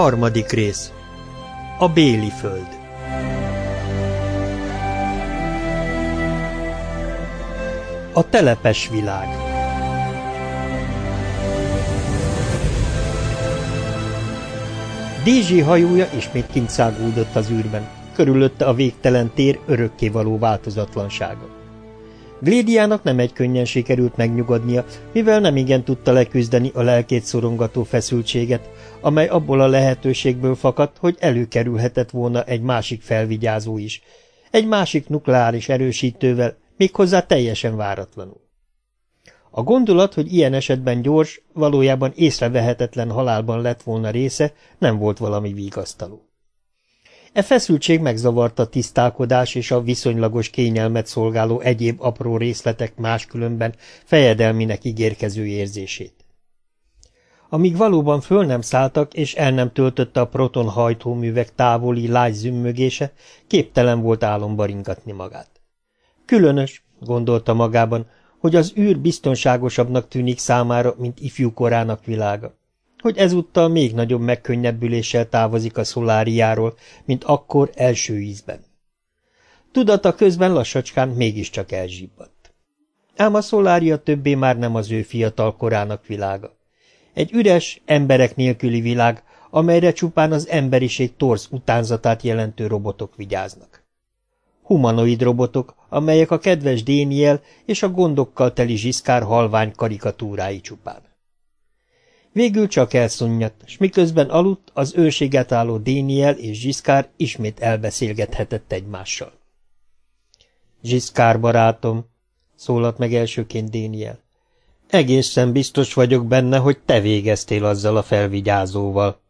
Harmadik rész. A Béli föld. A telepes világ. Dézsi hajója ismét kint szágúdott az űrben, körülötte a végtelen tér örökkévaló változatlansága. Glédiának nem egy könnyen sikerült megnyugodnia, mivel nem igen tudta leküzdeni a lelkét szorongató feszültséget, amely abból a lehetőségből fakadt, hogy előkerülhetett volna egy másik felvigyázó is, egy másik nukleáris erősítővel, méghozzá teljesen váratlanul. A gondolat, hogy ilyen esetben gyors, valójában észrevehetetlen halálban lett volna része, nem volt valami vigasztaló. E feszültség megzavarta tisztálkodás és a viszonylagos kényelmet szolgáló egyéb apró részletek máskülönben fejedelminek ígérkező érzését. Amíg valóban föl nem szálltak, és el nem töltötte a proton hajtóművek távoli lágy zümmögése, képtelen volt álomba ringatni magát. Különös, gondolta magában, hogy az űr biztonságosabbnak tűnik számára, mint ifjú korának világa hogy ezúttal még nagyobb megkönnyebbüléssel távozik a szoláriáról, mint akkor első ízben. Tudata közben lassacskán mégiscsak elzsibbadt. Ám a szolária többé már nem az ő fiatal korának világa. Egy üres, emberek nélküli világ, amelyre csupán az emberiség torz utánzatát jelentő robotok vigyáznak. Humanoid robotok, amelyek a kedves Déniel és a gondokkal teli zsiszkár halvány karikatúrái csupán. Végül csak elszunyadt, s miközben aludt, az őrséget álló Déniel és Zsiszkár ismét elbeszélgethetett egymással. Zsiszkár barátom, szólalt meg elsőként Déniel. Egészen biztos vagyok benne, hogy te végeztél azzal a felvigyázóval.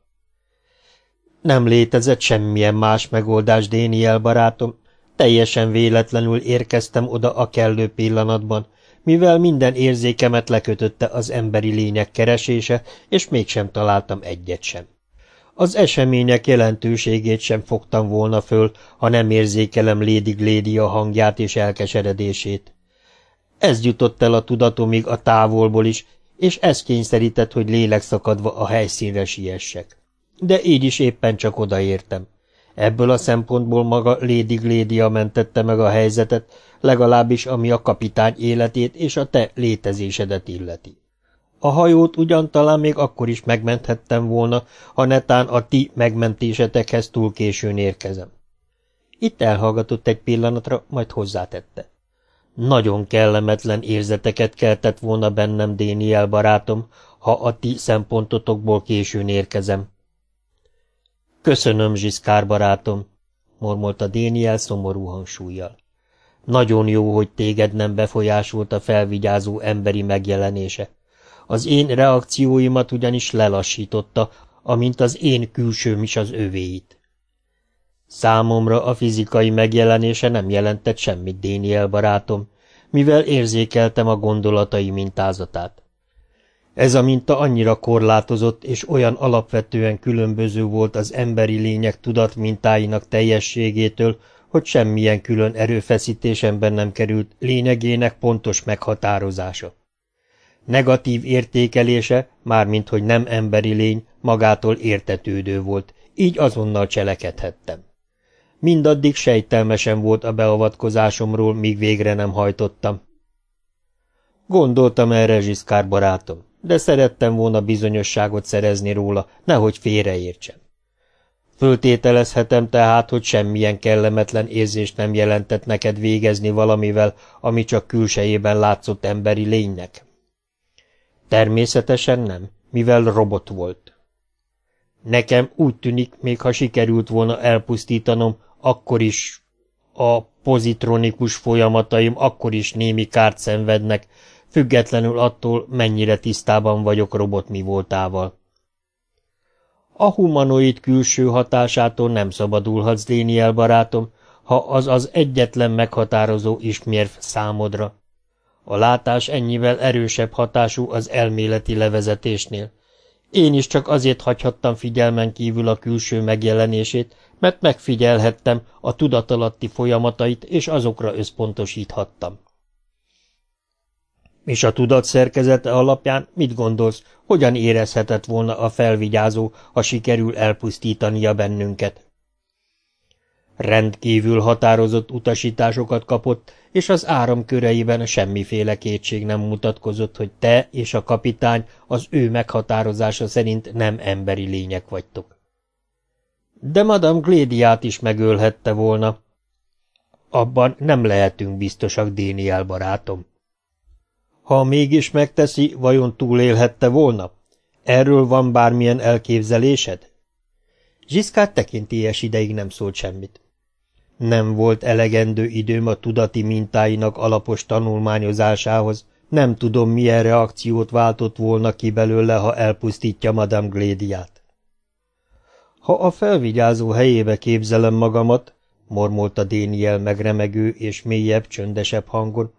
Nem létezett semmilyen más megoldás, Déniel barátom. Teljesen véletlenül érkeztem oda a kellő pillanatban, mivel minden érzékemet lekötötte az emberi lények keresése, és mégsem találtam egyet sem. Az események jelentőségét sem fogtam volna föl, ha nem érzékelem Lady Glédia hangját és elkeseredését. Ez jutott el a tudatomig a távolból is, és ez kényszerített, hogy lélekszakadva a helyszínre siessek. De így is éppen csak odaértem. Ebből a szempontból maga Lady Glédia mentette meg a helyzetet, legalábbis ami a kapitány életét és a te létezésedet illeti. A hajót ugyan talán még akkor is megmenthettem volna, ha netán a ti megmentésetekhez túl későn érkezem. Itt elhallgatott egy pillanatra, majd hozzátette. Nagyon kellemetlen érzeteket keltett volna bennem, Déniel barátom, ha a ti szempontotokból későn érkezem. Köszönöm, Zsiszkár barátom, mormolta Déniel szomorú hangsúlyjal. Nagyon jó, hogy téged nem befolyásolt a felvigyázó emberi megjelenése. Az én reakcióimat ugyanis lelassította, amint az én külsőm is az övéit. Számomra a fizikai megjelenése nem jelentett semmit, Déniel barátom, mivel érzékeltem a gondolatai mintázatát. Ez a minta annyira korlátozott és olyan alapvetően különböző volt az emberi lények tudatmintáinak teljességétől, hogy semmilyen külön erőfeszítésemben nem került lényegének pontos meghatározása. Negatív értékelése, mármint hogy nem emberi lény, magától értetődő volt, így azonnal cselekedhettem. Mindaddig sejtelmesen volt a beavatkozásomról, míg végre nem hajtottam. Gondoltam erre, Zsiszkár barátom, de szerettem volna bizonyosságot szerezni róla, nehogy félreértsem. Föltételezhetem tehát, hogy semmilyen kellemetlen érzést nem jelentett neked végezni valamivel, ami csak külsejében látszott emberi lénynek. Természetesen nem, mivel robot volt. Nekem úgy tűnik, még ha sikerült volna elpusztítanom, akkor is a pozitronikus folyamataim akkor is némi kárt szenvednek, függetlenül attól, mennyire tisztában vagyok robot mi voltával. A humanoid külső hatásától nem szabadulhatsz, Déniel barátom, ha az az egyetlen meghatározó ismérv számodra. A látás ennyivel erősebb hatású az elméleti levezetésnél. Én is csak azért hagyhattam figyelmen kívül a külső megjelenését, mert megfigyelhettem a tudatalatti folyamatait, és azokra összpontosíthattam. És a tudat szerkezete alapján mit gondolsz, hogyan érezhetett volna a felvigyázó, ha sikerül elpusztítania bennünket? Rendkívül határozott utasításokat kapott, és az áram köreiben semmiféle kétség nem mutatkozott, hogy te és a kapitány az ő meghatározása szerint nem emberi lények vagytok. De Madame Glédiát is megölhette volna. Abban nem lehetünk biztosak, Déniel barátom. Ha mégis megteszi, vajon túlélhette volna? Erről van bármilyen elképzelésed? Zsiszkát tekintélyes ideig nem szólt semmit. Nem volt elegendő időm a tudati mintáinak alapos tanulmányozásához, nem tudom, milyen reakciót váltott volna ki belőle, ha elpusztítja Madame Glédiát. Ha a felvigyázó helyébe képzelem magamat, mormolta Déniel megremegő és mélyebb, csöndesebb hangon,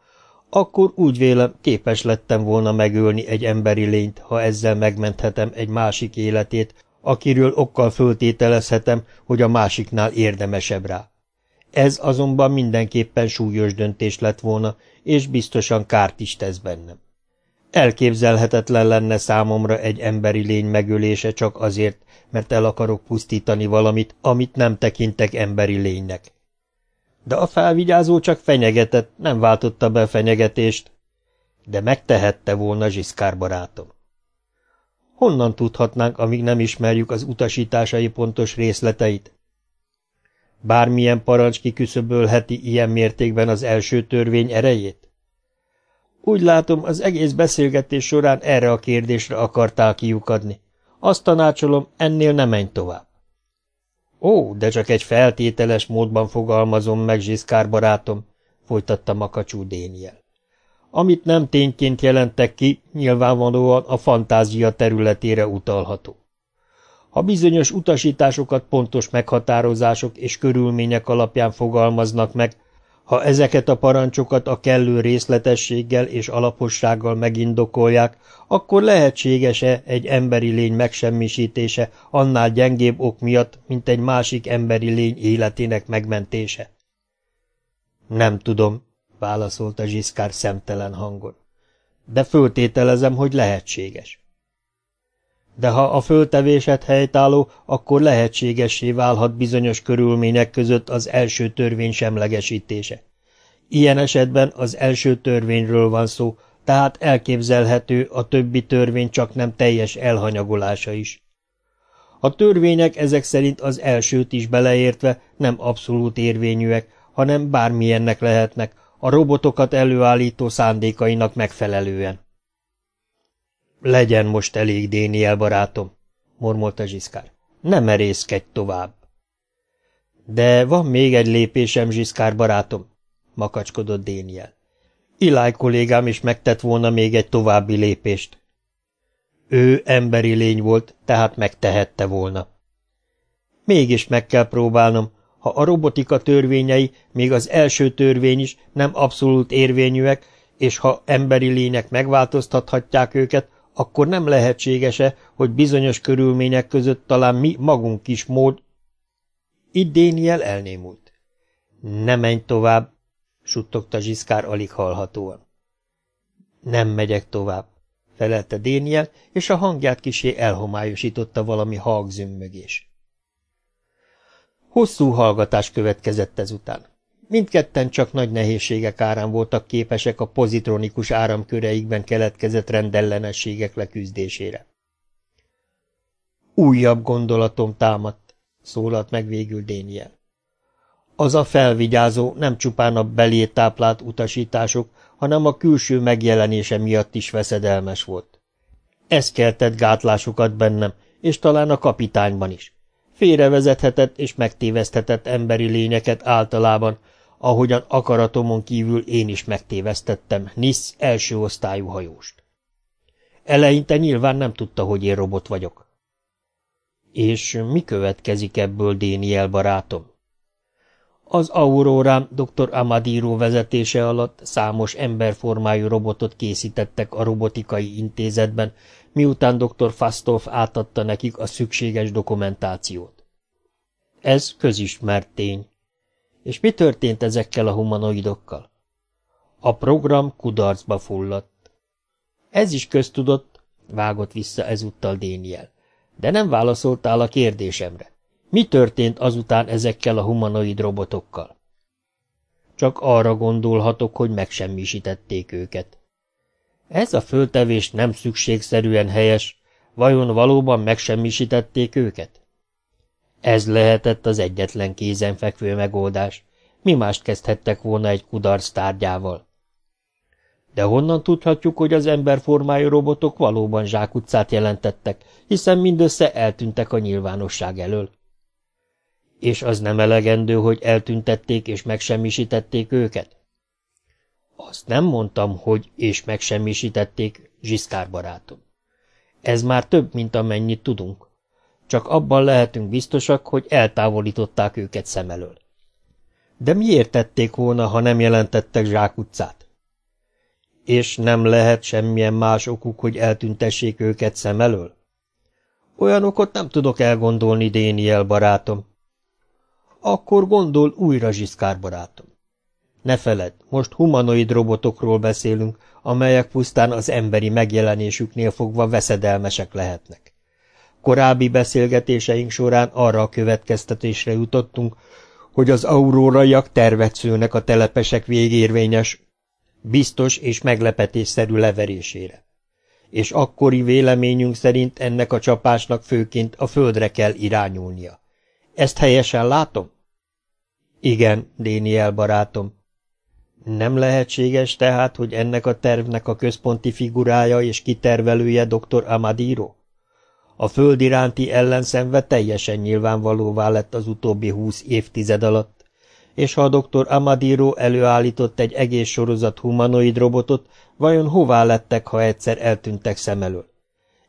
akkor úgy vélem, képes lettem volna megölni egy emberi lényt, ha ezzel megmenthetem egy másik életét, akiről okkal föltételezhetem, hogy a másiknál érdemesebb rá. Ez azonban mindenképpen súlyos döntés lett volna, és biztosan kárt is tesz bennem. Elképzelhetetlen lenne számomra egy emberi lény megölése csak azért, mert el akarok pusztítani valamit, amit nem tekintek emberi lénynek. De a felvigyázó csak fenyegetett, nem váltotta be a fenyegetést. De megtehette volna Zsiszkár barátom. Honnan tudhatnánk, amíg nem ismerjük az utasításai pontos részleteit? Bármilyen parancs kiküszöbölheti ilyen mértékben az első törvény erejét? Úgy látom, az egész beszélgetés során erre a kérdésre akartál kiukadni. Azt tanácsolom, ennél nem menj tovább. Ó, de csak egy feltételes módban fogalmazom meg, Zsiszkár barátom, folytatta Makacsú Déniel. Amit nem tényként jelentek ki, nyilvánvalóan a fantázia területére utalható. Ha bizonyos utasításokat pontos meghatározások és körülmények alapján fogalmaznak meg, ha ezeket a parancsokat a kellő részletességgel és alapossággal megindokolják, akkor lehetséges-e egy emberi lény megsemmisítése annál gyengébb ok miatt, mint egy másik emberi lény életének megmentése? Nem tudom, válaszolta Zsiszkár szemtelen hangon. De föltételezem, hogy lehetséges de ha a föltevésed helytálló, akkor lehetségessé válhat bizonyos körülmények között az első törvény semlegesítése. Ilyen esetben az első törvényről van szó, tehát elképzelhető a többi törvény csak nem teljes elhanyagolása is. A törvények ezek szerint az elsőt is beleértve nem abszolút érvényűek, hanem bármilyennek lehetnek, a robotokat előállító szándékainak megfelelően. Legyen most elég, Déniel barátom, mormolta Zsiszkár. Ne merészkedj tovább. De van még egy lépésem, Zsiszkár barátom, makacskodott Déniel. Iláj kollégám is megtett volna még egy további lépést. Ő emberi lény volt, tehát megtehette volna. Mégis meg kell próbálnom, ha a robotika törvényei, még az első törvény is nem abszolút érvényűek, és ha emberi lények megváltoztathatják őket, akkor nem lehetséges-e, hogy bizonyos körülmények között talán mi magunk is mód... Itt Déniel elnémult. Ne menj tovább, suttogta Zsiszkár alig hallhatóan. Nem megyek tovább, felelte Déniel, és a hangját kisé elhomályosította valami halkzümmögés. Hosszú hallgatás következett ezután. Mindketten csak nagy nehézségek árán voltak képesek a pozitronikus áramköreikben keletkezett rendellenességek leküzdésére. Újabb gondolatom támadt, szólalt meg végül Déniel. Az a felvigyázó nem csupán a belé táplált utasítások, hanem a külső megjelenése miatt is veszedelmes volt. Ez keltett gátlásokat bennem, és talán a kapitányban is. Félrevezethetett és megtéveszthetett emberi lényeket általában, ahogyan akaratomon kívül én is megtévesztettem Nisz első osztályú hajóst. Eleinte nyilván nem tudta, hogy én robot vagyok. És mi következik ebből, Déniel barátom? Az Aurórán dr. Amadiro vezetése alatt számos emberformájú robotot készítettek a robotikai intézetben, miután dr. Fastolf átadta nekik a szükséges dokumentációt. Ez közismert tény. És mi történt ezekkel a humanoidokkal? A program kudarcba fulladt. Ez is köztudott, vágott vissza ezúttal Déniel. De nem válaszoltál a kérdésemre. Mi történt azután ezekkel a humanoid robotokkal? Csak arra gondolhatok, hogy megsemmisítették őket. Ez a föltevés nem szükségszerűen helyes, vajon valóban megsemmisítették őket? Ez lehetett az egyetlen kézenfekvő megoldás. Mi mást kezdhettek volna egy kudarc tárgyával? De honnan tudhatjuk, hogy az emberformájú robotok valóban zsákutcát jelentettek, hiszen mindössze eltűntek a nyilvánosság elől? És az nem elegendő, hogy eltüntették és megsemmisítették őket? Azt nem mondtam, hogy és megsemmisítették, Zsiszkár barátom. Ez már több, mint amennyit tudunk. Csak abban lehetünk biztosak, hogy eltávolították őket szem elől. De miért tették volna, ha nem jelentettek zsákutcát? És nem lehet semmilyen más okuk, hogy eltüntessék őket szem elől? Olyan okot nem tudok elgondolni, Déniel barátom. Akkor gondol újra, Zsiszkár barátom. Ne feledd, most humanoid robotokról beszélünk, amelyek pusztán az emberi megjelenésüknél fogva veszedelmesek lehetnek. Korábbi beszélgetéseink során arra a következtetésre jutottunk, hogy az auróraiak tervet szülnek a telepesek végérvényes, biztos és meglepetésszerű leverésére. És akkori véleményünk szerint ennek a csapásnak főként a földre kell irányulnia. Ezt helyesen látom? Igen, Déniel barátom. Nem lehetséges tehát, hogy ennek a tervnek a központi figurája és kitervelője dr. Amadiro? A föld iránti ellenszenve teljesen nyilvánvalóvá lett az utóbbi húsz évtized alatt, és ha a dr. Amadiro előállított egy egész sorozat humanoid robotot, vajon hová lettek, ha egyszer eltűntek szem elől?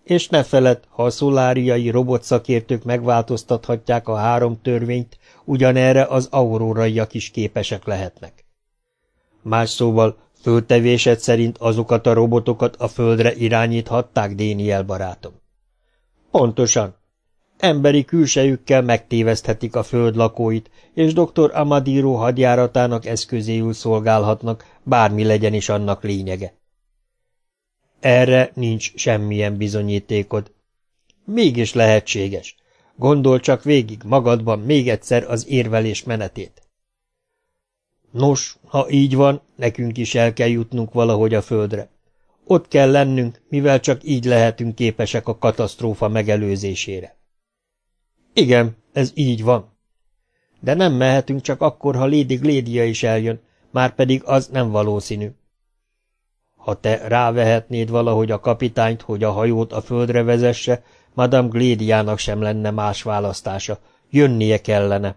És ne feled, ha a szoláriai robotszakértők megváltoztathatják a három törvényt, ugyanerre az auróraiak is képesek lehetnek. Más szóval, földtevésed szerint azokat a robotokat a földre irányíthatták, Déniel barátom. Pontosan. Emberi külsejükkel megtéveszthetik a föld lakóit, és dr. Amadiro hadjáratának eszközéül szolgálhatnak, bármi legyen is annak lényege. Erre nincs semmilyen bizonyítékod. Mégis lehetséges. Gondol csak végig magadban még egyszer az érvelés menetét. Nos, ha így van, nekünk is el kell jutnunk valahogy a földre. Ott kell lennünk, mivel csak így lehetünk képesek a katasztrófa megelőzésére. Igen, ez így van. De nem mehetünk csak akkor, ha Lady Glédia is eljön, már pedig az nem valószínű. Ha te rávehetnéd valahogy a kapitányt, hogy a hajót a földre vezesse, Madame Glédiának sem lenne más választása, jönnie kellene.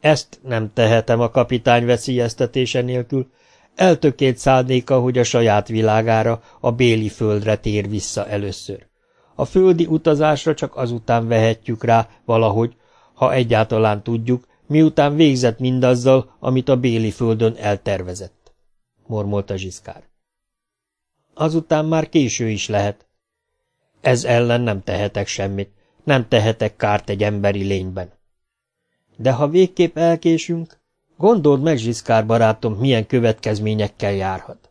Ezt nem tehetem a kapitány veszélyeztetése nélkül, eltökélt szándéka, hogy a saját világára, a béli földre tér vissza először. A földi utazásra csak azután vehetjük rá valahogy, ha egyáltalán tudjuk, miután végzett mindazzal, amit a béli földön eltervezett, mormolta Zsiszkár. Azután már késő is lehet. Ez ellen nem tehetek semmit, nem tehetek kárt egy emberi lényben. De ha végképp elkésünk, gondold meg, Zsiszkár barátom, milyen következményekkel járhat.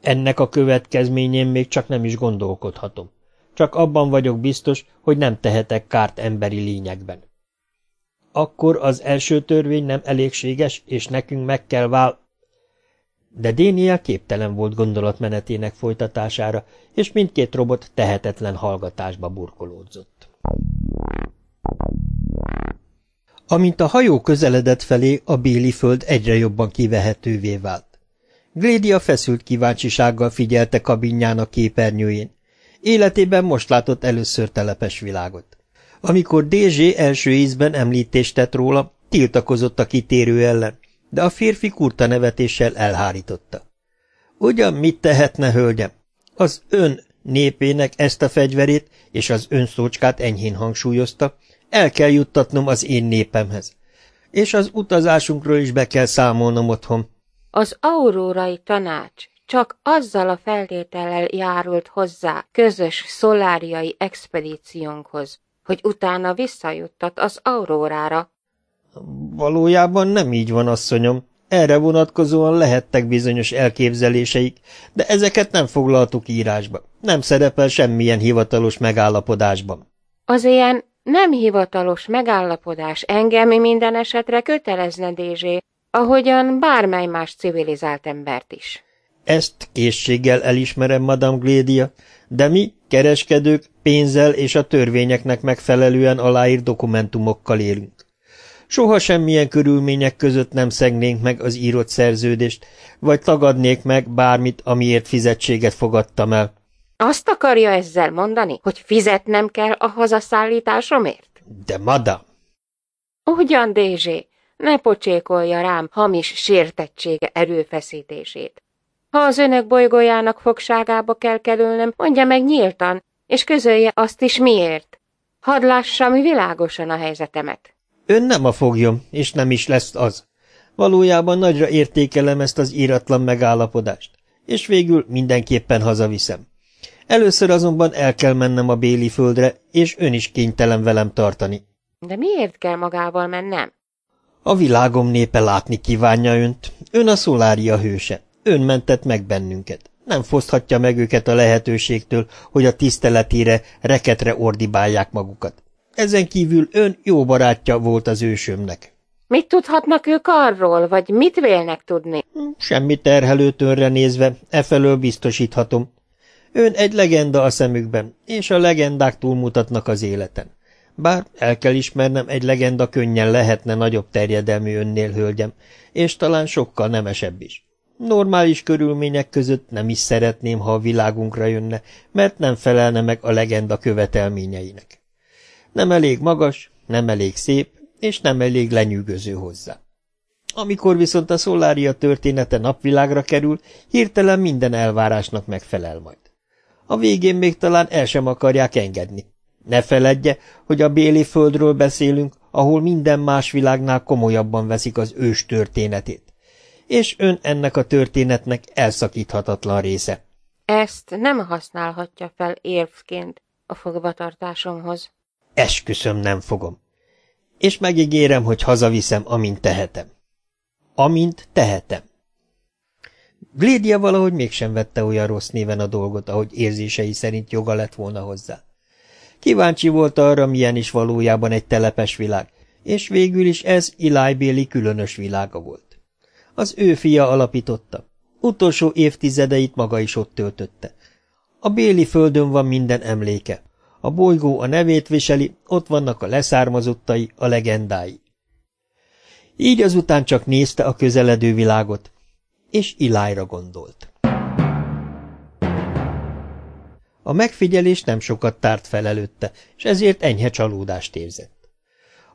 Ennek a következményén még csak nem is gondolkodhatom. Csak abban vagyok biztos, hogy nem tehetek kárt emberi lényekben. Akkor az első törvény nem elégséges, és nekünk meg kell vál... De Déniel képtelen volt gondolatmenetének folytatására, és mindkét robot tehetetlen hallgatásba burkolódzott. Amint a hajó közeledett felé, a béli föld egyre jobban kivehetővé vált. Glédia feszült kíváncsisággal figyelte kabinjának képernyőjén. Életében most látott először telepes világot. Amikor DZ első ízben említést tett róla, tiltakozott a kitérő ellen, de a férfi kurta nevetéssel elhárította. Ugyan mit tehetne, hölgyem? Az ön népének ezt a fegyverét és az ön szócskát enyhén hangsúlyozta, el kell juttatnom az én népemhez. És az utazásunkról is be kell számolnom otthon. Az aurórai tanács csak azzal a feltétellel járult hozzá közös szoláriai expedíciónkhoz, hogy utána visszajuttat az aurórára. Valójában nem így van, asszonyom. Erre vonatkozóan lehettek bizonyos elképzeléseik, de ezeket nem foglaltuk írásba. Nem szerepel semmilyen hivatalos megállapodásban. Az ilyen nem hivatalos megállapodás engem minden esetre kötelezne, Dézsé, ahogyan bármely más civilizált embert is. Ezt készséggel elismerem, Madame Glédia, de mi, kereskedők, pénzzel és a törvényeknek megfelelően aláírt dokumentumokkal élünk. Soha semmilyen körülmények között nem szegnénk meg az írott szerződést, vagy tagadnék meg bármit, amiért fizetséget fogadtam el. Azt akarja ezzel mondani, hogy fizetnem kell a hazaszállításomért? De madam! Ugyan, Dézsé, ne pocsékolja rám hamis sértettsége erőfeszítését. Ha az önök bolygójának fogságába kell kerülnöm, mondja meg nyíltan, és közölje azt is miért. Hadd lássam világosan a helyzetemet. Ön nem a foglyom, és nem is lesz az. Valójában nagyra értékelem ezt az íratlan megállapodást, és végül mindenképpen hazaviszem. Először azonban el kell mennem a Béli földre, és ön is kénytelen velem tartani. De miért kell magával mennem? A világom népe látni kívánja önt. Ön a szolária hőse. Ön mentett meg bennünket. Nem foszthatja meg őket a lehetőségtől, hogy a tiszteletére, reketre ordibálják magukat. Ezen kívül ön jó barátja volt az ősömnek. Mit tudhatnak ők arról, vagy mit vélnek tudni? Semmi terhelőt önre nézve, efelől biztosíthatom. Ön egy legenda a szemükben, és a legendák túlmutatnak az életen. Bár el kell ismernem, egy legenda könnyen lehetne nagyobb terjedelmű önnél, hölgyem, és talán sokkal nemesebb is. Normális körülmények között nem is szeretném, ha a világunkra jönne, mert nem felelne meg a legenda követelményeinek. Nem elég magas, nem elég szép, és nem elég lenyűgöző hozzá. Amikor viszont a szolária története napvilágra kerül, hirtelen minden elvárásnak megfelel majd. A végén még talán el sem akarják engedni. Ne feledje, hogy a Béli földről beszélünk, ahol minden más világnál komolyabban veszik az ős történetét. És ön ennek a történetnek elszakíthatatlan része. Ezt nem használhatja fel érvként a fogvatartásomhoz. Esküszöm, nem fogom. És megígérem, hogy hazaviszem, amint tehetem. Amint tehetem. Glédia valahogy mégsem vette olyan rossz néven a dolgot, ahogy érzései szerint joga lett volna hozzá. Kíváncsi volt arra, milyen is valójában egy telepes világ, és végül is ez Ilájbéli különös világa volt. Az ő fia alapította. Utolsó évtizedeit maga is ott töltötte. A Béli földön van minden emléke, a bolygó a nevét viseli, ott vannak a leszármazottai, a legendái. Így azután csak nézte a közeledő világot, és Ilájra gondolt. A megfigyelés nem sokat tárt fel előtte, és ezért enyhe csalódást érzett.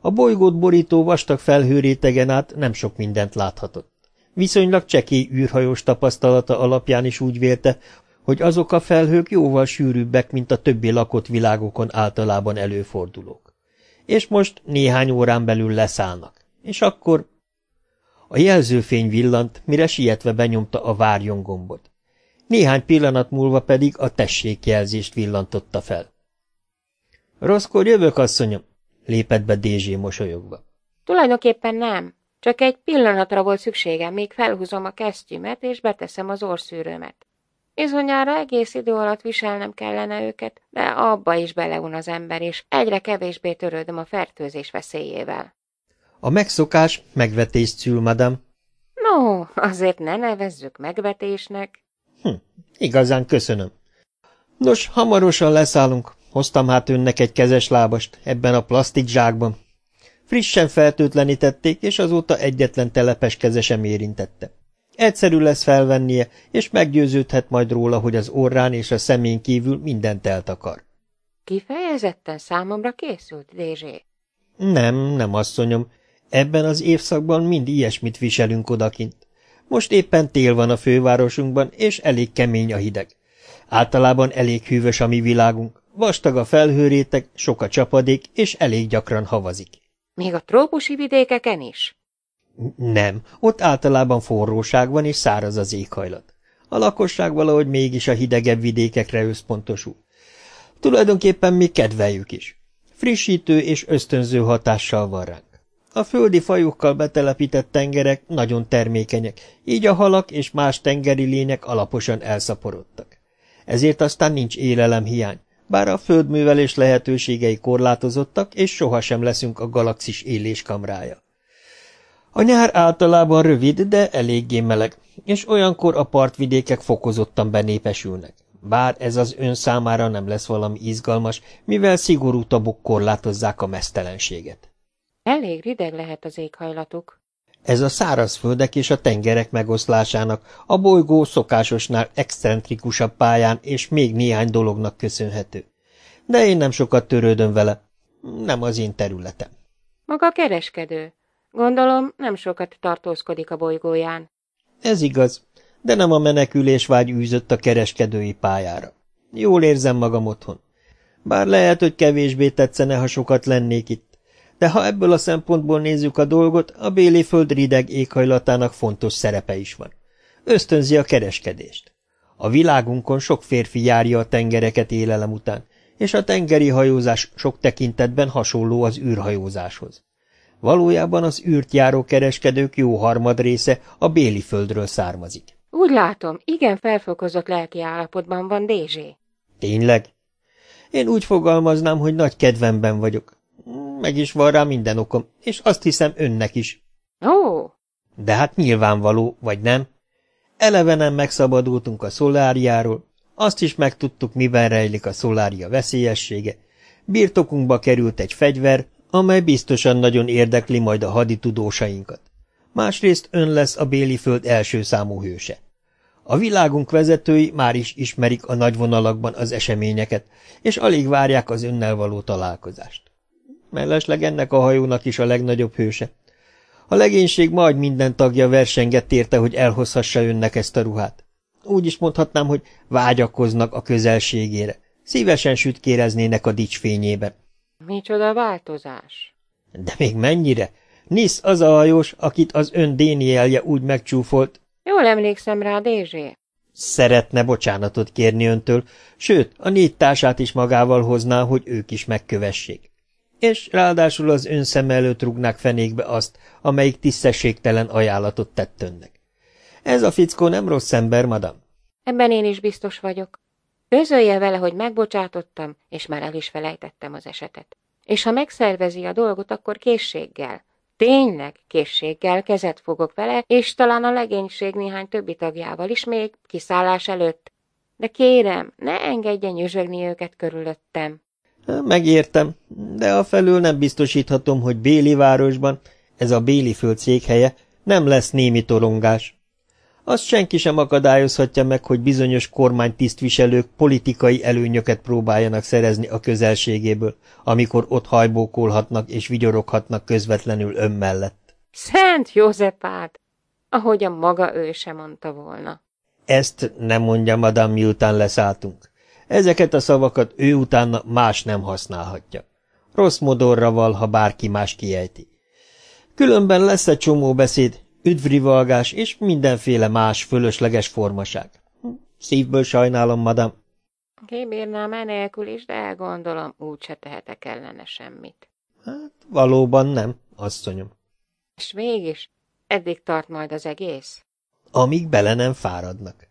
A bolygót borító vastag felhőrétegen át nem sok mindent láthatott. Viszonylag csekély űrhajós tapasztalata alapján is úgy vélte, hogy azok a felhők jóval sűrűbbek, mint a többi lakott világokon általában előfordulók. És most néhány órán belül leszállnak, és akkor... A jelzőfény villant, mire sietve benyomta a várjon gombot. Néhány pillanat múlva pedig a tessék jelzést villantotta fel. Rosszkor jövök, asszonyom, lépett be Dézsé mosolyogva. Tulajdonképpen nem. Csak egy pillanatra volt szükségem, még felhúzom a kesztyümet, és beteszem az orszűrőmet. Bizonyára egész idő alatt viselnem kellene őket, de abba is beleun az ember, és egyre kevésbé törődöm a fertőzés veszélyével. A megszokás megvetés szül, madam. No, azért ne nevezzük megvetésnek. Hm, igazán köszönöm. Nos, hamarosan leszállunk. Hoztam hát önnek egy kezes lábast ebben a plastik zsákban. Frissen fertőtlenítették, és azóta egyetlen telepes keze sem érintette. Egyszerű lesz felvennie, és meggyőződhet majd róla, hogy az orrán és a szemén kívül mindent eltakar. Kifejezetten számomra készült, Dézsé? Nem, nem, asszonyom. Ebben az évszakban mind ilyesmit viselünk odakint. Most éppen tél van a fővárosunkban, és elég kemény a hideg. Általában elég hűvös a mi világunk, vastag a felhőrétek, sok a csapadék, és elég gyakran havazik. Még a trópusi vidékeken is? Nem, ott általában forróság van és száraz az éghajlat. A lakosság valahogy mégis a hidegebb vidékekre összpontosul. Tulajdonképpen mi kedveljük is. Frissítő és ösztönző hatással van ránk. A földi fajokkal betelepített tengerek nagyon termékenyek, így a halak és más tengeri lények alaposan elszaporodtak. Ezért aztán nincs élelemhiány, bár a földművelés lehetőségei korlátozottak, és sohasem leszünk a galaxis éléskamrája. A nyár általában rövid, de eléggé meleg, és olyankor a partvidékek fokozottan benépesülnek. Bár ez az ön számára nem lesz valami izgalmas, mivel szigorú tabuk korlátozzák a mesztelenséget. Elég rideg lehet az éghajlatuk. Ez a szárazföldek és a tengerek megoszlásának, a bolygó szokásosnál excentrikusabb pályán és még néhány dolognak köszönhető. De én nem sokat törődöm vele. Nem az én területem. Maga kereskedő. Gondolom, nem sokat tartózkodik a bolygóján. Ez igaz, de nem a menekülés vágy űzött a kereskedői pályára. Jól érzem magam otthon. Bár lehet, hogy kevésbé tetszene, ha sokat lennék itt de ha ebből a szempontból nézzük a dolgot, a béli föld rideg éghajlatának fontos szerepe is van. Ösztönzi a kereskedést. A világunkon sok férfi járja a tengereket élelem után, és a tengeri hajózás sok tekintetben hasonló az űrhajózáshoz. Valójában az űrt járó kereskedők jó harmad része a béli földről származik. Úgy látom, igen felfokozott lelki állapotban van Dézsé. Tényleg? Én úgy fogalmaznám, hogy nagy kedvemben vagyok. Meg is van rá minden okom, és azt hiszem önnek is. Ó! De hát nyilvánvaló, vagy nem? Elevenen megszabadultunk a szoláriáról, azt is megtudtuk, miben rejlik a szolária veszélyessége. Birtokunkba került egy fegyver, amely biztosan nagyon érdekli majd a haditudósainkat. Másrészt ön lesz a béli föld első számú hőse. A világunk vezetői már is ismerik a nagy vonalakban az eseményeket, és alig várják az önnel való találkozást. Mellesleg ennek a hajónak is a legnagyobb hőse. A legénység majd minden tagja versengett érte, hogy elhozhassa önnek ezt a ruhát. Úgy is mondhatnám, hogy vágyakoznak a közelségére. Szívesen sütkéreznének a dicsfényében. Micsoda változás? De még mennyire? Nisz az a hajós, akit az ön Dénielje úgy megcsúfolt. Jól emlékszem rá, Dézsé. Szeretne bocsánatot kérni öntől, sőt, a négy társát is magával hozná, hogy ők is megkövessék és ráadásul az ön szem előtt rúgnák fenékbe azt, amelyik tisztességtelen ajánlatot tett önnek. Ez a fickó nem rossz ember, madam. Ebben én is biztos vagyok. Közölje vele, hogy megbocsátottam, és már el is felejtettem az esetet. És ha megszervezi a dolgot, akkor készséggel. Tényleg készséggel kezet fogok vele, és talán a legénység néhány többi tagjával is még kiszállás előtt. De kérem, ne engedje nyüzsögni őket körülöttem. Megértem, de a felül nem biztosíthatom, hogy Béli városban, ez a Béli föld székhelye, nem lesz némi torongás. Azt senki sem akadályozhatja meg, hogy bizonyos kormánytisztviselők politikai előnyöket próbáljanak szerezni a közelségéből, amikor ott hajbókolhatnak és vigyoroghatnak közvetlenül ön mellett. Szent Józepád! Ahogy a maga ő sem mondta volna. Ezt nem mondja, madam, miután leszálltunk. Ezeket a szavakat ő utána más nem használhatja. Rossz modorra val, ha bárki más kiejti. Különben lesz egy csomó beszéd, üdvrivalgás és mindenféle más fölösleges formaság. Szívből sajnálom, madam. Kibírnám enélkül is, de elgondolom, úgyse tehetek ellene semmit. Hát, valóban nem, asszonyom. És mégis, eddig tart majd az egész? Amíg bele nem fáradnak.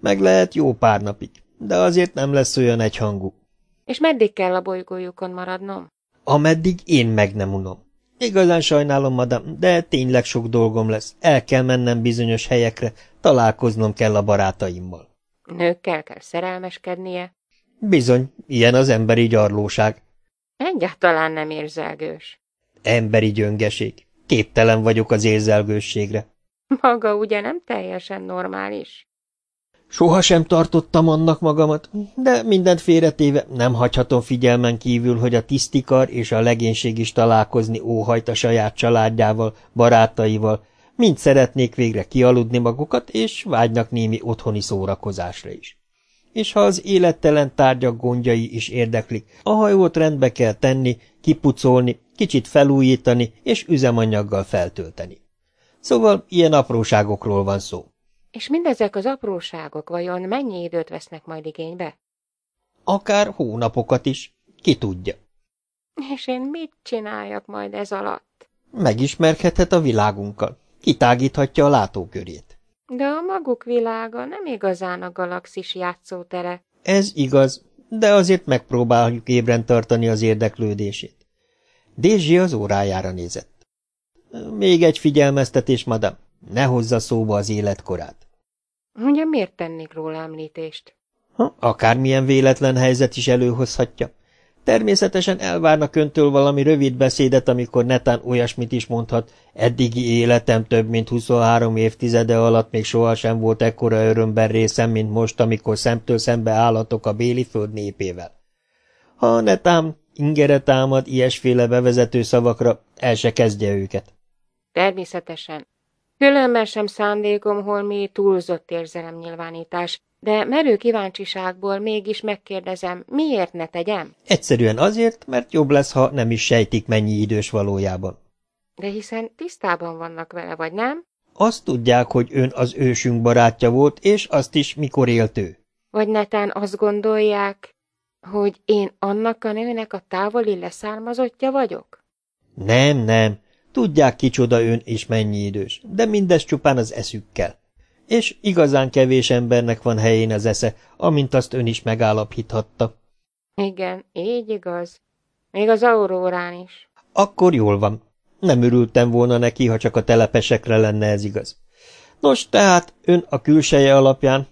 Meg lehet jó pár napig de azért nem lesz olyan egyhangú. És meddig kell a bolygójukon maradnom? Ameddig én meg nem unom. Igazán sajnálom, madam, de tényleg sok dolgom lesz. El kell mennem bizonyos helyekre, találkoznom kell a barátaimmal. Nőkkel kell szerelmeskednie? Bizony, ilyen az emberi gyarlóság. Egyáltalán nem érzelgős. Emberi gyöngeség. Képtelen vagyok az érzelgősségre. Maga ugye nem teljesen normális? Sohasem tartottam annak magamat, de mindent félretéve nem hagyhatom figyelmen kívül, hogy a tisztikar és a legénység is találkozni óhajt a saját családjával, barátaival, mind szeretnék végre kialudni magukat, és vágynak némi otthoni szórakozásra is. És ha az élettelen tárgyak gondjai is érdeklik, a hajót rendbe kell tenni, kipucolni, kicsit felújítani és üzemanyaggal feltölteni. Szóval ilyen apróságokról van szó. És mindezek az apróságok vajon mennyi időt vesznek majd igénybe? Akár hónapokat is, ki tudja. És én mit csináljak majd ez alatt? Megismerkedhet a világunkkal. Kitágíthatja a látókörét. De a maguk világa nem igazán a galaxis játszótere. Ez igaz, de azért megpróbáljuk ébren tartani az érdeklődését. Dézsi az órájára nézett. Még egy figyelmeztetés, madam. Ne hozza szóba az életkorát. Ugye miért tennék róla említést? Ha, akármilyen véletlen helyzet is előhozhatja. Természetesen elvárnak öntől valami rövid beszédet, amikor netán olyasmit is mondhat. Eddigi életem több mint 23 évtizede alatt még sohasem volt ekkora örömben részem, mint most, amikor szemtől szembe állatok a béli föld népével. Ha netán ingere támad ilyesféle bevezető szavakra, el se kezdje őket. Természetesen. Különben sem szándékom holmi túlzott érzelemnyilvánítás, de merő kíváncsiságból mégis megkérdezem, miért ne tegyem? Egyszerűen azért, mert jobb lesz, ha nem is sejtik, mennyi idős valójában. De hiszen tisztában vannak vele, vagy nem? Azt tudják, hogy ön az ősünk barátja volt, és azt is, mikor élt ő. Vagy netán azt gondolják, hogy én annak a nőnek a távoli leszármazottja vagyok? Nem, nem. Tudják, kicsoda ön és mennyi idős, de mindez csupán az eszükkel. És igazán kevés embernek van helyén az esze, amint azt ön is megállapíthatta. Igen, így igaz. Még az aurórán is. Akkor jól van. Nem örültem volna neki, ha csak a telepesekre lenne ez igaz. Nos, tehát ön a külseje alapján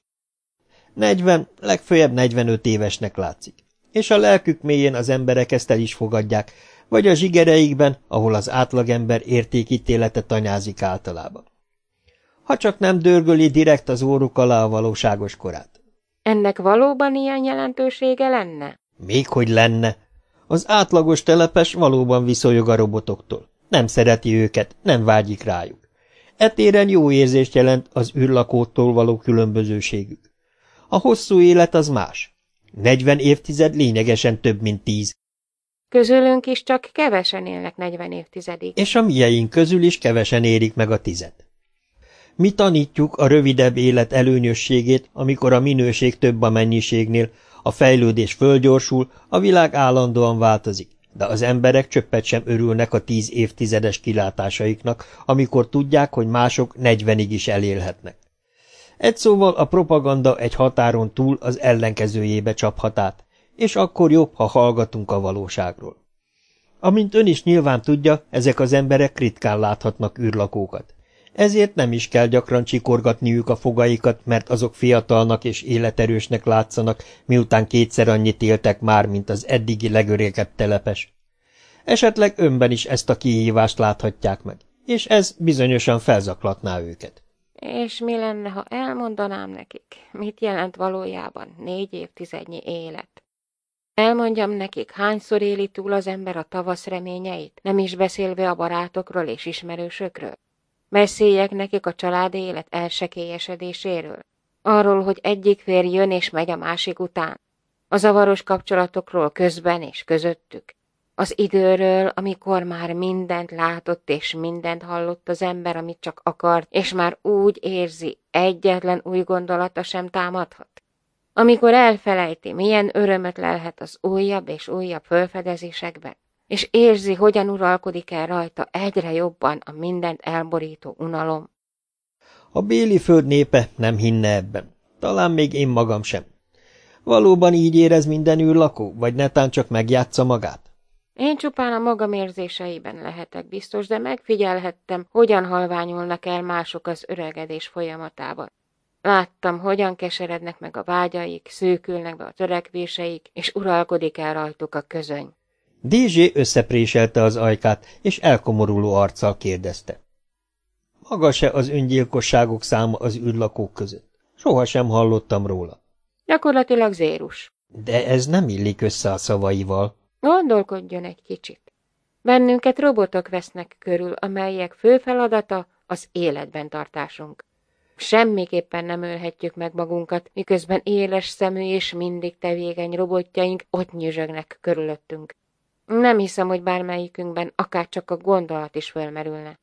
40, legfőjebb 45 évesnek látszik. És a lelkük mélyén az emberek ezt el is fogadják, vagy a zsigereikben, ahol az átlagember értékítélete tanyázik általában. Ha csak nem dörgöli direkt az óruk alá a valóságos korát. Ennek valóban ilyen jelentősége lenne? Még hogy lenne. Az átlagos telepes valóban viszonyog a robotoktól. Nem szereti őket, nem vágyik rájuk. Etéren jó érzést jelent az űrlakótól való különbözőségük. A hosszú élet az más. Negyven évtized lényegesen több, mint tíz. Közülünk is csak kevesen élnek negyven évtizedig. És a mieink közül is kevesen érik meg a tizet. Mi tanítjuk a rövidebb élet előnyösségét, amikor a minőség több a mennyiségnél, a fejlődés fölgyorsul, a világ állandóan változik, de az emberek csöppet sem örülnek a tíz évtizedes kilátásaiknak, amikor tudják, hogy mások negyvenig is elélhetnek. Egy szóval a propaganda egy határon túl az ellenkezőjébe csaphat át, és akkor jobb, ha hallgatunk a valóságról. Amint ön is nyilván tudja, ezek az emberek ritkán láthatnak űrlakókat. Ezért nem is kell gyakran csikorgatniük a fogaikat, mert azok fiatalnak és életerősnek látszanak, miután kétszer annyit éltek már, mint az eddigi legöregebb telepes. Esetleg önben is ezt a kihívást láthatják meg, és ez bizonyosan felzaklatná őket. És mi lenne, ha elmondanám nekik, mit jelent valójában négy évtizednyi élet? Elmondjam nekik, hányszor éli túl az ember a tavasz reményeit, nem is beszélve a barátokról és ismerősökről? Beszéljek nekik a családi élet elsekélyesedéséről, arról, hogy egyik férj jön és megy a másik után, a zavaros kapcsolatokról közben és közöttük, az időről, amikor már mindent látott és mindent hallott az ember, amit csak akart, és már úgy érzi, egyetlen új gondolata sem támadhat. Amikor elfelejti, milyen örömöt lelhet az újabb és újabb fölfedezésekben, és érzi, hogyan uralkodik el rajta egyre jobban a mindent elborító unalom. A béli föld népe nem hinne ebben. Talán még én magam sem. Valóban így érez minden űrlakó, vagy netán csak megjátsza magát? Én csupán a magam érzéseiben lehetek biztos, de megfigyelhettem, hogyan halványulnak el mások az öregedés folyamatában. Láttam, hogyan keserednek meg a vágyaik, szűkülnek be a törekvéseik, és uralkodik el rajtuk a közöny. Dézsé összepréselte az ajkát, és elkomoruló arccal kérdezte. Maga se az öngyilkosságok száma az űrlakók között. Soha sem hallottam róla. Gyakorlatilag zérus. De ez nem illik össze a szavaival. Gondolkodjon egy kicsit. Bennünket robotok vesznek körül, amelyek fő feladata az életben tartásunk. Semmiképpen nem ölhetjük meg magunkat, miközben éles szemű és mindig tevékeny robotjaink ott nyüzsögnek körülöttünk. Nem hiszem, hogy bármelyikünkben akár csak a gondolat is fölmerülne.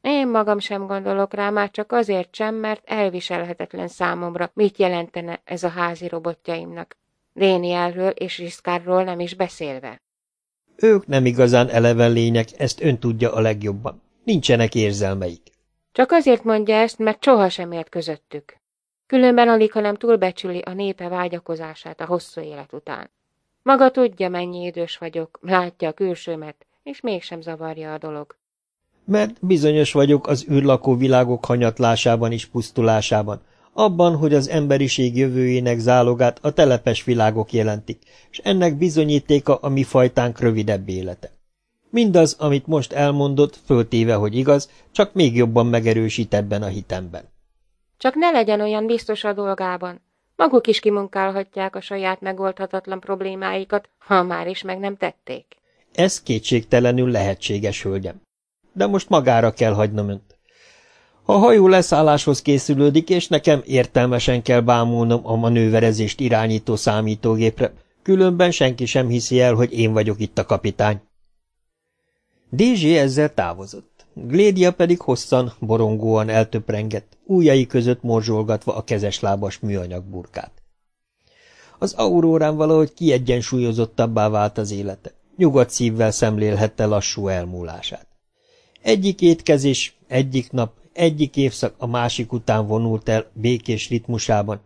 Én magam sem gondolok rá, már csak azért sem, mert elviselhetetlen számomra, mit jelentene ez a házi robotjaimnak. Dénielről és Riszkárról nem is beszélve. Ők nem igazán eleven lények, ezt ön tudja a legjobban. Nincsenek érzelmeik. Csak azért mondja ezt, mert sohasem élt közöttük. Különben alig, hanem túlbecsüli a népe vágyakozását a hosszú élet után. Maga tudja, mennyi idős vagyok, látja a külsőmet, és mégsem zavarja a dolog. Mert bizonyos vagyok az űrlakó világok hanyatlásában és pusztulásában, abban, hogy az emberiség jövőjének zálogát a telepes világok jelentik, és ennek bizonyítéka a mi fajtánk rövidebb élete. Mindaz, amit most elmondott, föltéve, hogy igaz, csak még jobban megerősít ebben a hitemben. Csak ne legyen olyan biztos a dolgában. Maguk is kimunkálhatják a saját megoldhatatlan problémáikat, ha már is meg nem tették. Ez kétségtelenül lehetséges, hölgyem. De most magára kell hagynom önt. A hajó leszálláshoz készülődik, és nekem értelmesen kell bámulnom a manőverezést irányító számítógépre, különben senki sem hiszi el, hogy én vagyok itt a kapitány. Dézsé ezzel távozott. Glédia pedig hosszan, borongóan eltöprengett, ujjai között morzsolgatva a kezeslábas műanyag burkát. Az aurórán valahogy kiegyensúlyozottabbá vált az élete. Nyugodt szívvel szemlélhette lassú elmúlását. Egyik étkezés, egyik nap, egyik évszak a másik után vonult el békés ritmusában,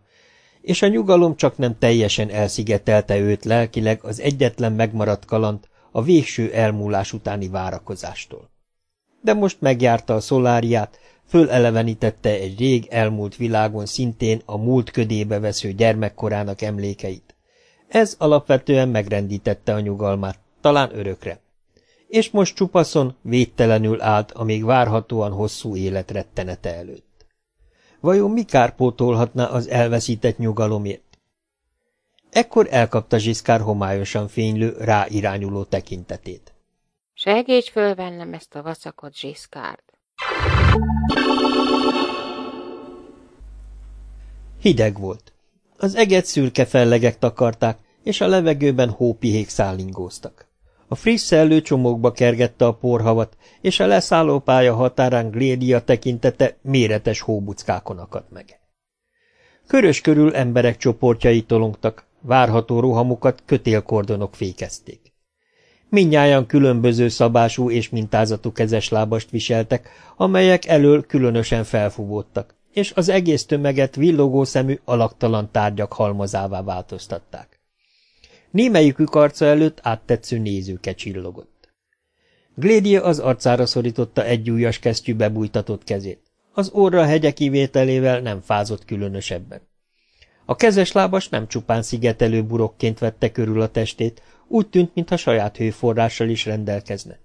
és a nyugalom csak nem teljesen elszigetelte őt lelkileg az egyetlen megmaradt kaland a végső elmúlás utáni várakozástól. De most megjárta a szoláriát, fölelevenítette egy rég elmúlt világon szintén a múlt ködébe vesző gyermekkorának emlékeit. Ez alapvetően megrendítette a nyugalmát, talán örökre. És most csupaszon védtelenül állt a még várhatóan hosszú élet rettenete előtt. Vajon mi kárpótolhatná az elveszített nyugalomért? Ekkor elkapta Zsiszkár homályosan fénylő, ráirányuló tekintetét. Segíts fölvennem ezt a vaszakot, Zsiszkárt! Hideg volt. Az eget szürke fellegek takarták, és a levegőben hópihék szállingóztak. A friss szellő csomókba kergette a porhavat, és a leszállópálya határán Glédia tekintete méretes hóbuckákon akadt meg. Körös körül emberek csoportjai tolongtak, várható rohamukat kötélkordonok fékezték. Mindnyájan különböző szabású és mintázatú kezeslábast viseltek, amelyek elől különösen felfúvódtak, és az egész tömeget villogó szemű, alaktalan tárgyak halmazává változtatták. Némelyikük arca előtt áttetsző nézőke csillogott. Glédia az arcára szorította egy újas kesztyűbe bújtatott kezét. Az orra hegye kivételével nem fázott különösebben. A kezes lábas nem csupán szigetelő burokként vette körül a testét, úgy tűnt, mintha saját hőforrással is rendelkezne.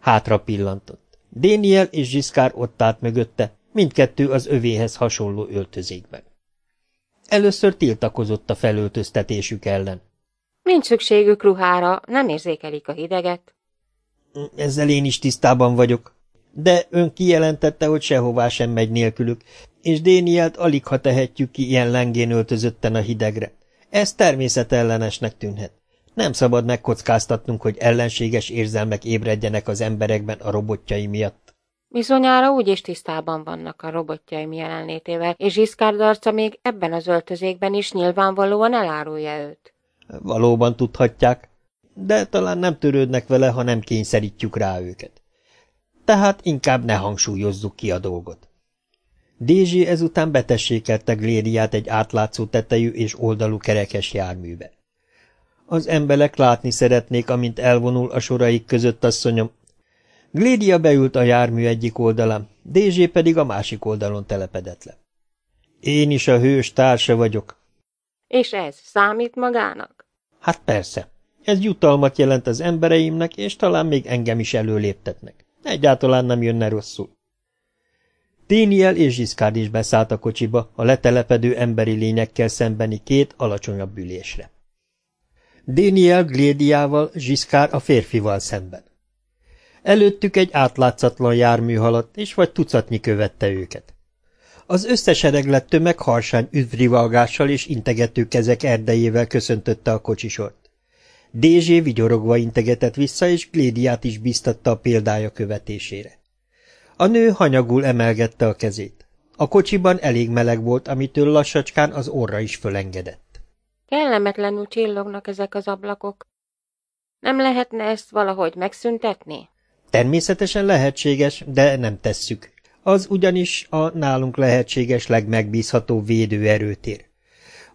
Hátra pillantott. Déniel és Zsiszkár ott állt mögötte, mindkettő az övéhez hasonló öltözékben. Először tiltakozott a felöltöztetésük ellen. Nincs szükségük ruhára, nem érzékelik a hideget. Ezzel én is tisztában vagyok. De ön kijelentette, hogy sehová sem megy nélkülük, és Dénielt alig ha tehetjük ki ilyen lengén öltözötten a hidegre. Ez természetellenesnek tűnhet. Nem szabad megkockáztatnunk, hogy ellenséges érzelmek ébredjenek az emberekben a robotjai miatt. Bizonyára úgyis tisztában vannak a robotjaim jelenlétével, és Zsiszkárd arca még ebben az öltözékben is nyilvánvalóan elárulja őt. Valóban tudhatják, de talán nem törődnek vele, ha nem kényszerítjük rá őket. Tehát inkább ne hangsúlyozzuk ki a dolgot. Dézsi ezután betessékelte Glériát egy átlátszó tetejű és oldalú kerekes járműbe. Az emberek látni szeretnék, amint elvonul a soraik között, asszonyom. Glédia beült a jármű egyik oldalán, Dézsé pedig a másik oldalon telepedett le. Én is a hős társa vagyok. És ez számít magának? Hát persze. Ez jutalmat jelent az embereimnek, és talán még engem is előléptetnek. Egyáltalán nem jönne rosszul. Téniel és Zsiszkárd is beszállt a kocsiba a letelepedő emberi lényekkel szembeni két alacsonyabb ülésre. Déniel Glédiával, Zsiszkár a férfival szemben. Előttük egy átlátszatlan jármű haladt, és vagy tucatnyi követte őket. Az összesereglett tömeg harsány üdvrivalgással és integető kezek erdejével köszöntötte a kocsisort. Dézsé vigyorogva integetett vissza, és Glédiát is biztatta a példája követésére. A nő hanyagul emelgette a kezét. A kocsiban elég meleg volt, amitől lassacskán az orra is fölengedett. Kellemetlenül csillognak ezek az ablakok. Nem lehetne ezt valahogy megszüntetni? Természetesen lehetséges, de nem tesszük. Az ugyanis a nálunk lehetséges legmegbízhatóbb védőerőtér.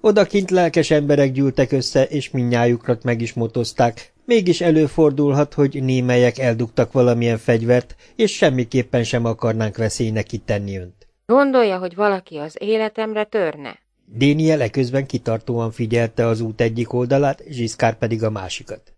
Odakint lelkes emberek gyűltek össze, és minnyájukat meg is motozták, mégis előfordulhat, hogy némelyek eldugtak valamilyen fegyvert, és semmiképpen sem akarnánk veszélynek tenni önt. Gondolja, hogy valaki az életemre törne? Déniel eközben kitartóan figyelte az út egyik oldalát, Zsiszkár pedig a másikat.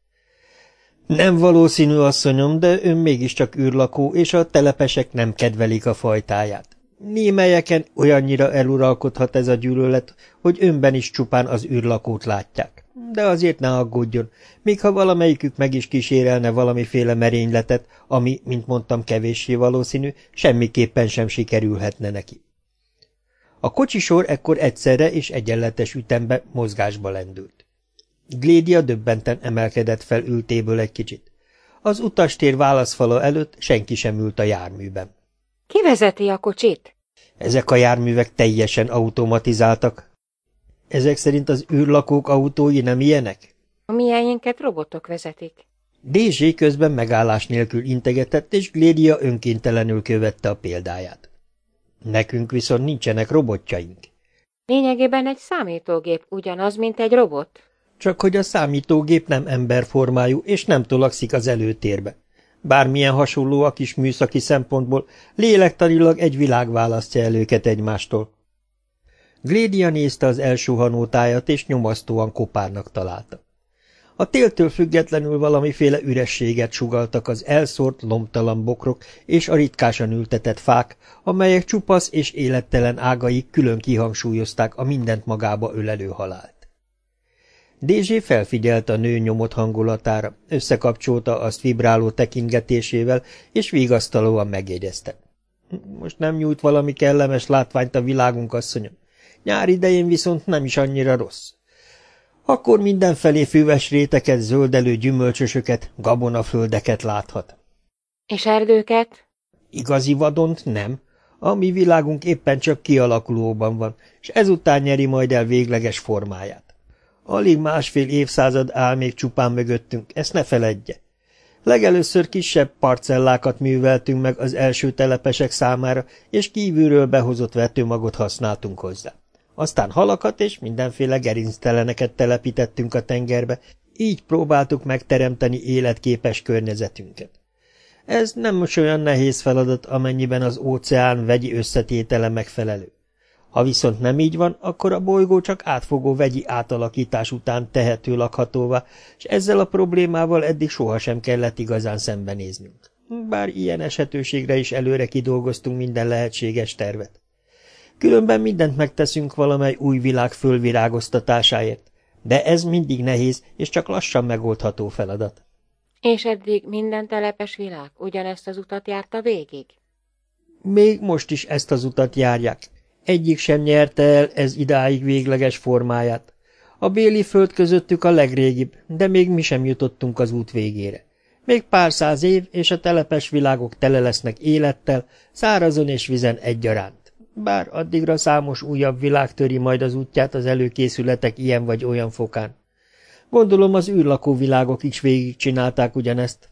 Nem valószínű, asszonyom, de ön mégiscsak űrlakó, és a telepesek nem kedvelik a fajtáját. Némelyeken olyannyira eluralkodhat ez a gyűlölet, hogy önben is csupán az űrlakót látják. De azért ne aggódjon, még ha valamelyikük meg is kísérelne valamiféle merényletet, ami, mint mondtam, kevéssé valószínű, semmiképpen sem sikerülhetne neki. A kocsisor ekkor egyszerre és egyenletes ütembe mozgásba lendült. Glédia döbbenten emelkedett fel ültéből egy kicsit. Az utastér válaszfala előtt senki sem ült a járműben. Ki vezeti a kocsit? Ezek a járművek teljesen automatizáltak. Ezek szerint az űrlakók autói nem ilyenek? A miénket robotok vezetik. Dézsé közben megállás nélkül integetett, és Glédia önkéntelenül követte a példáját. Nekünk viszont nincsenek robotjaink. Lényegében egy számítógép ugyanaz, mint egy robot? Csak hogy a számítógép nem emberformájú, és nem tolakszik az előtérbe. Bármilyen hasonlóak is műszaki szempontból, lélektanilag egy világ választja el őket egymástól. Glédia nézte az elsuhanótájat, és nyomasztóan kopárnak találta. A téltől függetlenül valamiféle ürességet sugaltak az elszórt, lomtalan bokrok és a ritkásan ültetett fák, amelyek csupasz és élettelen ágaik külön kihangsúlyozták a mindent magába ölelő halált. Dézsé felfigyelt a nő nyomott hangulatára, összekapcsolta azt vibráló tekingetésével, és vigasztalóan megjegyezte. Most nem nyújt valami kellemes látványt a világunk, asszonyom. Nyár idején viszont nem is annyira rossz. Akkor mindenfelé füves réteket, zöldelő gyümölcsösöket, gabonaföldeket láthat. És erdőket? Igazi vadont nem. A mi világunk éppen csak kialakulóban van, és ezután nyeri majd el végleges formáját. Alig másfél évszázad áll még csupán mögöttünk, ezt ne feledje. Legelőször kisebb parcellákat műveltünk meg az első telepesek számára, és kívülről behozott vetőmagot használtunk hozzá. Aztán halakat és mindenféle gerincteleneket telepítettünk a tengerbe, így próbáltuk megteremteni életképes környezetünket. Ez nem most olyan nehéz feladat, amennyiben az óceán vegyi összetétele megfelelő. Ha viszont nem így van, akkor a bolygó csak átfogó vegyi átalakítás után tehető lakhatóvá, és ezzel a problémával eddig sohasem kellett igazán szembenéznünk. Bár ilyen esetőségre is előre kidolgoztunk minden lehetséges tervet. Különben mindent megteszünk valamely új világ fölvirágoztatásáért, de ez mindig nehéz és csak lassan megoldható feladat. És eddig minden telepes világ ugyanezt az utat járta végig? Még most is ezt az utat járják, egyik sem nyerte el ez idáig végleges formáját. A béli föld közöttük a legrégibb, de még mi sem jutottunk az út végére. Még pár száz év, és a telepes világok tele lesznek élettel, szárazon és vizen egyaránt. Bár addigra számos újabb világ töri majd az útját az előkészületek ilyen vagy olyan fokán. Gondolom az űrlakó világok is végigcsinálták ugyanezt.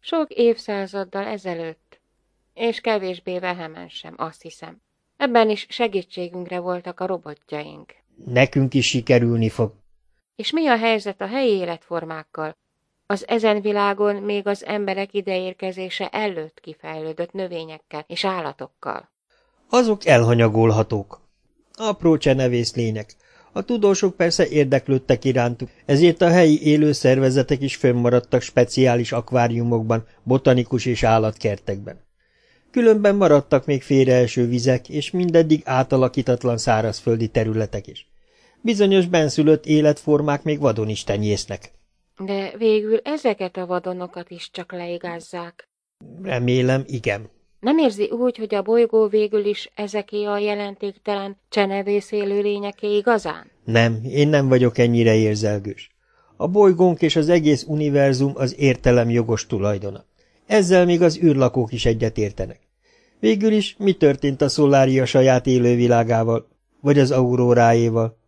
Sok évszázaddal ezelőtt, és kevésbé vehemen sem, azt hiszem. Ebben is segítségünkre voltak a robotjaink. Nekünk is sikerülni fog. És mi a helyzet a helyi életformákkal? Az ezen világon még az emberek ideérkezése előtt kifejlődött növényekkel és állatokkal. Azok elhanyagolhatók. Apró csenevész lények. A tudósok persze érdeklődtek irántuk, ezért a helyi élő szervezetek is fönnmaradtak speciális akváriumokban, botanikus és állatkertekben. Különben maradtak még félreeső vizek, és mindeddig átalakítatlan szárazföldi területek is. Bizonyos benszülött életformák még vadon is tenyésznek. De végül ezeket a vadonokat is csak leigázzák. Remélem, igen. Nem érzi úgy, hogy a bolygó végül is ezeké a jelentéktelen csenevész élőlényeké igazán? Nem, én nem vagyok ennyire érzelgős. A bolygónk és az egész univerzum az értelem jogos tulajdona. Ezzel még az űrlakók is egyetértenek. Végül is mi történt a szolária saját élővilágával, vagy az auróráéval?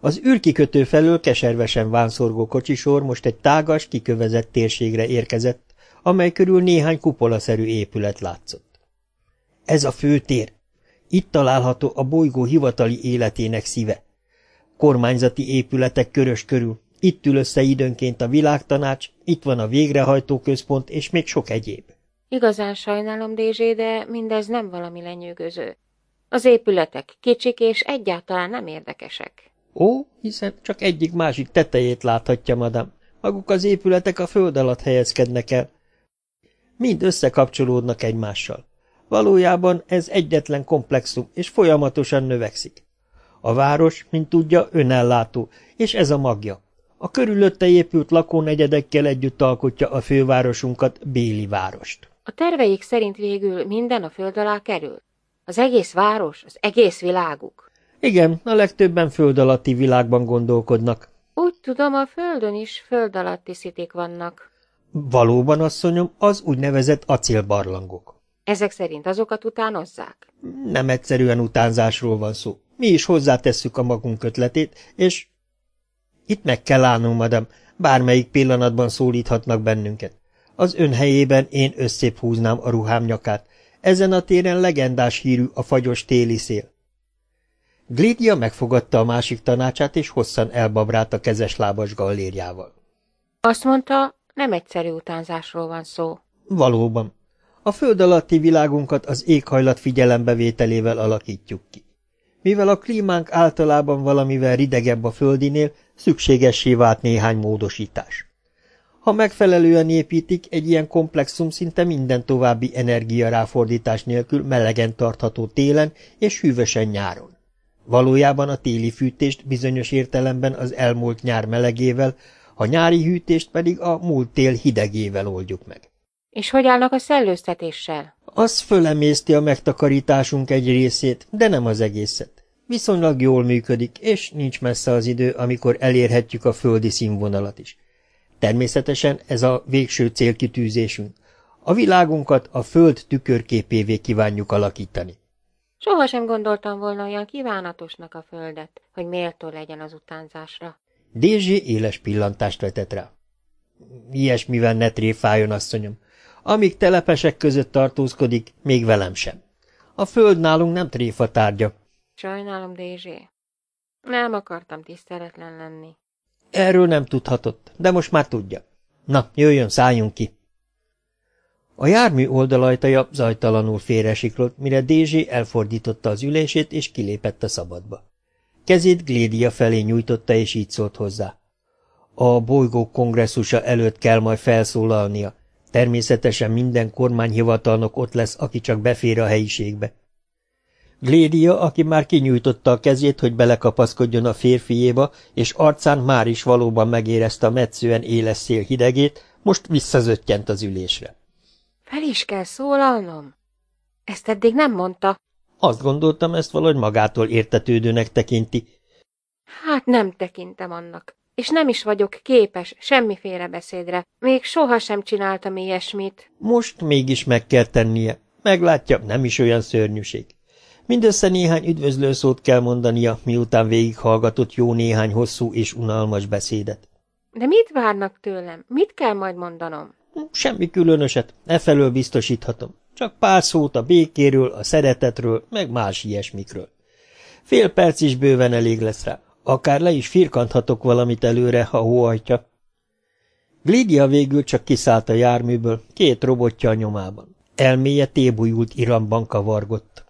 Az űrkikötő felől keservesen vánszorgó kocsisor most egy tágas, kikövezett térségre érkezett, amely körül néhány kupolaszerű épület látszott. Ez a főtér. Itt található a bolygó hivatali életének szíve. Kormányzati épületek körös körül, itt ül össze időnként a világtanács, itt van a végrehajtó központ, és még sok egyéb. Igazán sajnálom, Dézsé, de mindez nem valami lenyűgöző. Az épületek kicsik és egyáltalán nem érdekesek. Ó, hiszen csak egyik másik tetejét láthatja, madam. Maguk az épületek a föld alatt helyezkednek el. Mind összekapcsolódnak egymással. Valójában ez egyetlen komplexum, és folyamatosan növekszik. A város, mint tudja, önellátó, és ez a magja. A körülötte épült lakónegyedekkel együtt alkotja a fővárosunkat, Béli várost. A terveik szerint végül minden a föld alá kerül. Az egész város, az egész világuk. Igen, a legtöbben föld alatti világban gondolkodnak. Úgy tudom, a földön is föld alatti szitik vannak. Valóban, asszonyom, az úgynevezett acélbarlangok. Ezek szerint azokat utánozzák? Nem egyszerűen utánzásról van szó. Mi is hozzátesszük a magunk ötletét, és... Itt meg kell állnunk, madam, bármelyik pillanatban szólíthatnak bennünket. Az ön helyében én összép húznám a ruhám nyakát. Ezen a téren legendás hírű a fagyos téli szél. Glidia megfogadta a másik tanácsát, és hosszan elbabrált a kezes lábas gallériával. Azt mondta, nem egyszerű utánzásról van szó. Valóban. A föld alatti világunkat az éghajlat figyelembevételével alakítjuk ki. Mivel a klímánk általában valamivel ridegebb a földinél, szükségessé vált néhány módosítás. Ha megfelelően építik, egy ilyen komplexum szinte minden további energiaráfordítás nélkül melegen tartható télen és hűvösen nyáron. Valójában a téli fűtést bizonyos értelemben az elmúlt nyár melegével, a nyári hűtést pedig a múlt tél hidegével oldjuk meg. És hogy állnak a szellőztetéssel? Az fölemészti a megtakarításunk egy részét, de nem az egészet. Viszonylag jól működik, és nincs messze az idő, amikor elérhetjük a földi színvonalat is. Természetesen ez a végső célkitűzésünk. A világunkat a föld tükörképévé kívánjuk alakítani. Sohasem gondoltam volna olyan kívánatosnak a földet, hogy méltó legyen az utánzásra. Dézsé éles pillantást vetett rá. Ilyesmivel ne tréfáljon, asszonyom. Amíg telepesek között tartózkodik, még velem sem. A föld nálunk nem tréfa tárgya. Sajnálom, Dézsé. Nem akartam tiszteletlen lenni. Erről nem tudhatott, de most már tudja. Na, jöjjön, szálljunk ki! A jármű oldalajtaja zajtalanul félresiklott, mire Dézsé elfordította az ülését, és kilépett a szabadba. Kezét Glédia felé nyújtotta, és így szólt hozzá. A bolygó kongresszusa előtt kell majd felszólalnia. Természetesen minden kormányhivatalnok ott lesz, aki csak befér a helyiségbe. Glédia, aki már kinyújtotta a kezét, hogy belekapaszkodjon a férfiéba, és arcán már is valóban megérezte a metszően éles szél hidegét, most visszazöttyent az ülésre. Fel is kell szólalnom? Ezt eddig nem mondta. Azt gondoltam, ezt valahogy magától értetődőnek tekinti. Hát nem tekintem annak. És nem is vagyok képes semmiféle beszédre. Még soha sem csináltam ilyesmit. Most mégis meg kell tennie. Meglátja, nem is olyan szörnyűség. Mindössze néhány üdvözlő szót kell mondania, miután végighallgatott jó néhány hosszú és unalmas beszédet. De mit várnak tőlem? Mit kell majd mondanom? Semmi különöset, e felől biztosíthatom. Csak pár szót a békéről, a szeretetről, meg más ilyesmikről. Fél perc is bőven elég lesz rá. Akár le is firkanthatok valamit előre, ha hóhajtja. Glidia végül csak kiszállt a járműből, két robotja a nyomában. Elméje tébújult iramban kavargott.